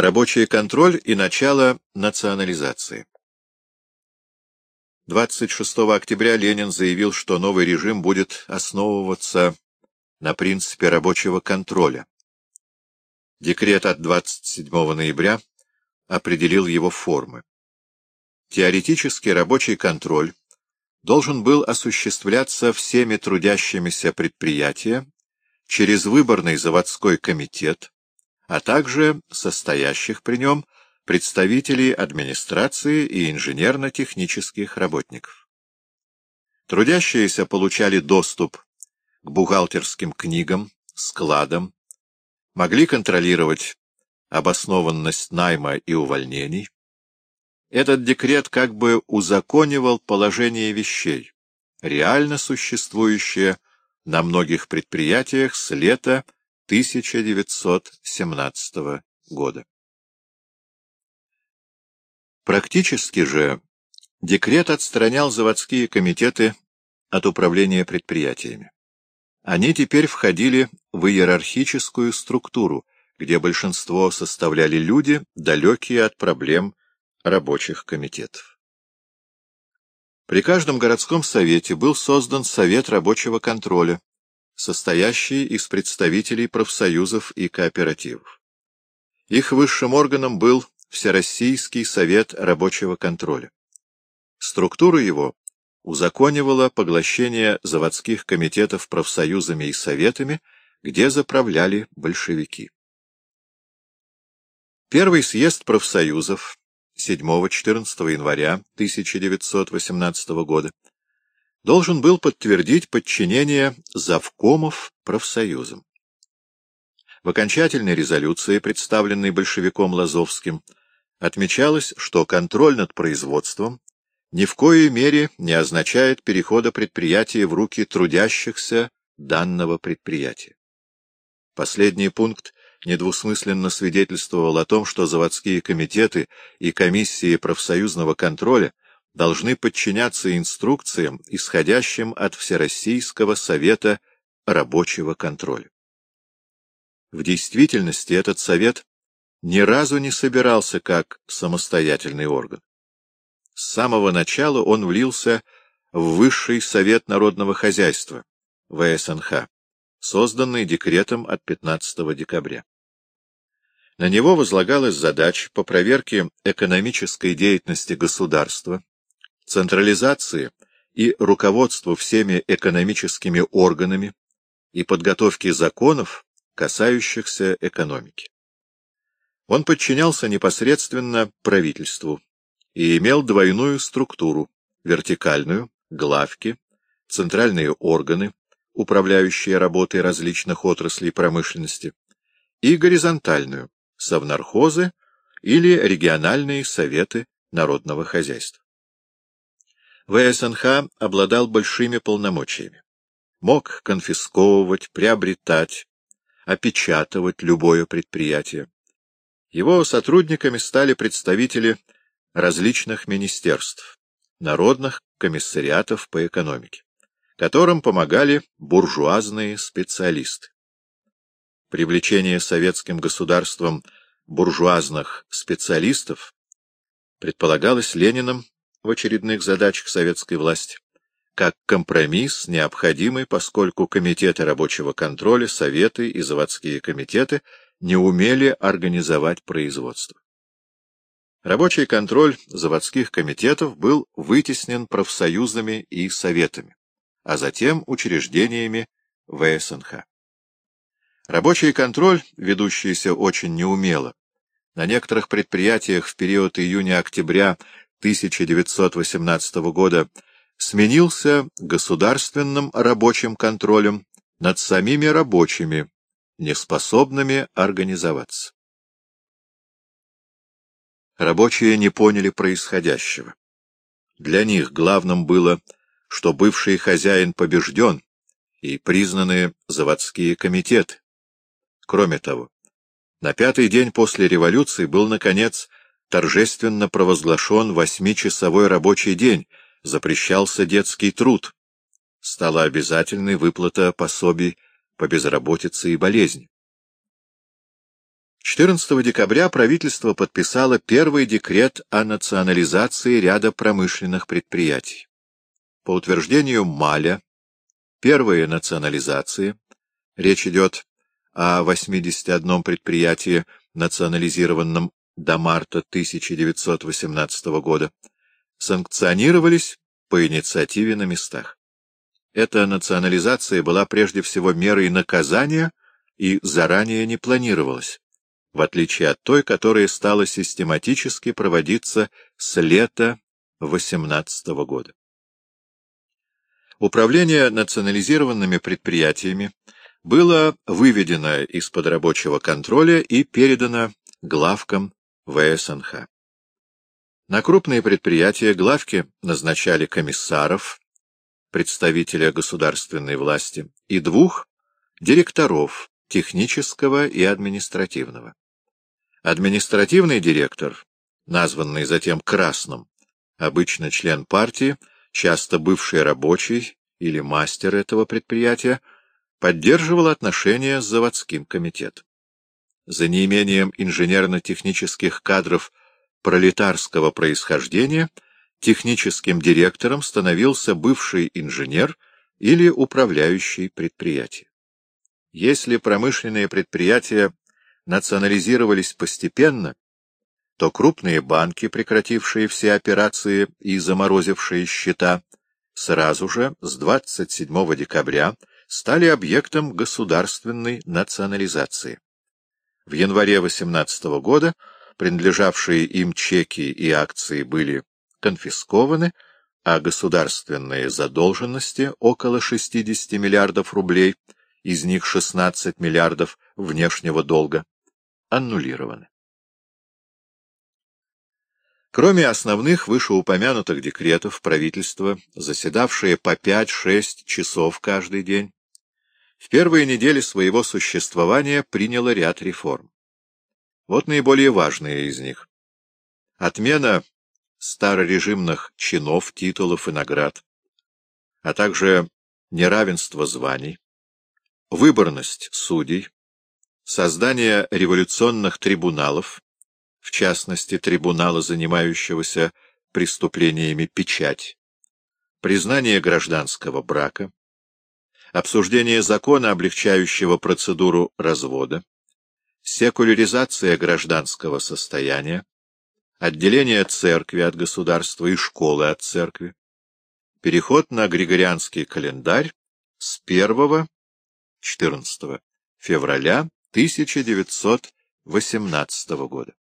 Рабочий контроль и начало национализации. 26 октября Ленин заявил, что новый режим будет основываться на принципе рабочего контроля. Декрет от 27 ноября определил его формы. Теоретически рабочий контроль должен был осуществляться всеми трудящимися предприятия через выборный заводской комитет, а также состоящих при нем представителей администрации и инженерно-технических работников. Трудящиеся получали доступ к бухгалтерским книгам, складам, могли контролировать обоснованность найма и увольнений. Этот декрет как бы узаконивал положение вещей, реально существующее на многих предприятиях с лета 1917 года. Практически же декрет отстранял заводские комитеты от управления предприятиями. Они теперь входили в иерархическую структуру, где большинство составляли люди, далекие от проблем рабочих комитетов. При каждом городском совете был создан Совет рабочего контроля, состоящий из представителей профсоюзов и кооперативов. Их высшим органом был Всероссийский совет рабочего контроля. Структура его узаконивала поглощение заводских комитетов профсоюзами и советами, где заправляли большевики. Первый съезд профсоюзов 7-14 января 1918 года должен был подтвердить подчинение завкомов профсоюзам. В окончательной резолюции, представленной большевиком Лазовским, отмечалось, что контроль над производством ни в коей мере не означает перехода предприятия в руки трудящихся данного предприятия. Последний пункт недвусмысленно свидетельствовал о том, что заводские комитеты и комиссии профсоюзного контроля должны подчиняться инструкциям, исходящим от Всероссийского совета рабочего контроля. В действительности этот совет ни разу не собирался как самостоятельный орган. С самого начала он влился в Высший совет народного хозяйства, ВСНХ, созданный декретом от 15 декабря. На него возлагалась задача по проверке экономической деятельности государства, централизации и руководству всеми экономическими органами и подготовке законов, касающихся экономики. Он подчинялся непосредственно правительству и имел двойную структуру — вертикальную, главки, центральные органы, управляющие работой различных отраслей промышленности, и горизонтальную, совнархозы или региональные советы народного хозяйства. ВСНХ обладал большими полномочиями. Мог конфисковывать, приобретать, опечатывать любое предприятие. Его сотрудниками стали представители различных министерств, народных комиссариатов по экономике, которым помогали буржуазные специалисты. Привлечение советским государством буржуазных специалистов предполагалось Лениным в очередных задачах советской власти как компромисс, необходимый, поскольку комитеты рабочего контроля, советы и заводские комитеты не умели организовать производство. Рабочий контроль заводских комитетов был вытеснен профсоюзами и советами, а затем учреждениями ВСНХ. Рабочий контроль, ведущийся очень неумело, на некоторых предприятиях в период июня-октября 1918 года сменился государственным рабочим контролем над самими рабочими, неспособными организоваться. Рабочие не поняли происходящего. Для них главным было, что бывший хозяин побежден, и признаны заводские комитеты. Кроме того, на пятый день после революции был, наконец, торжественно провозглашен восьмичасовой рабочий день, запрещался детский труд, стала обязательной выплата пособий по безработице и болезни. 14 декабря правительство подписало первый декрет о национализации ряда промышленных предприятий. По утверждению Маля, первые национализации, речь идет о 81 предприятии, национализированном до марта 1918 года, санкционировались по инициативе на местах. Эта национализация была прежде всего мерой наказания и заранее не планировалась, в отличие от той, которая стала систематически проводиться с лета 18 года. Управление национализированными предприятиями было выведено из-под рабочего контроля и передано главкам ВСНХ. На крупные предприятия главки назначали комиссаров, представителя государственной власти, и двух директоров технического и административного. Административный директор, названный затем Красным, обычно член партии, часто бывший рабочий или мастер этого предприятия, поддерживал отношения с заводским комитетом. За неимением инженерно-технических кадров пролетарского происхождения техническим директором становился бывший инженер или управляющий предприятие. Если промышленные предприятия национализировались постепенно, то крупные банки, прекратившие все операции и заморозившие счета, сразу же с 27 декабря стали объектом государственной национализации. В январе 18 года принадлежавшие им чеки и акции были конфискованы, а государственные задолженности около 60 миллиардов рублей, из них 16 миллиардов внешнего долга, аннулированы. Кроме основных вышеупомянутых декретов правительства, заседавшие по 5-6 часов каждый день, в первые недели своего существования приняло ряд реформ. Вот наиболее важные из них. Отмена старорежимных чинов, титулов и наград, а также неравенство званий, выборность судей, создание революционных трибуналов, в частности, трибунала, занимающегося преступлениями печать, признание гражданского брака, обсуждение закона, облегчающего процедуру развода, секуляризация гражданского состояния, отделение церкви от государства и школы от церкви, переход на Григорианский календарь с 1-14 февраля 1918 года.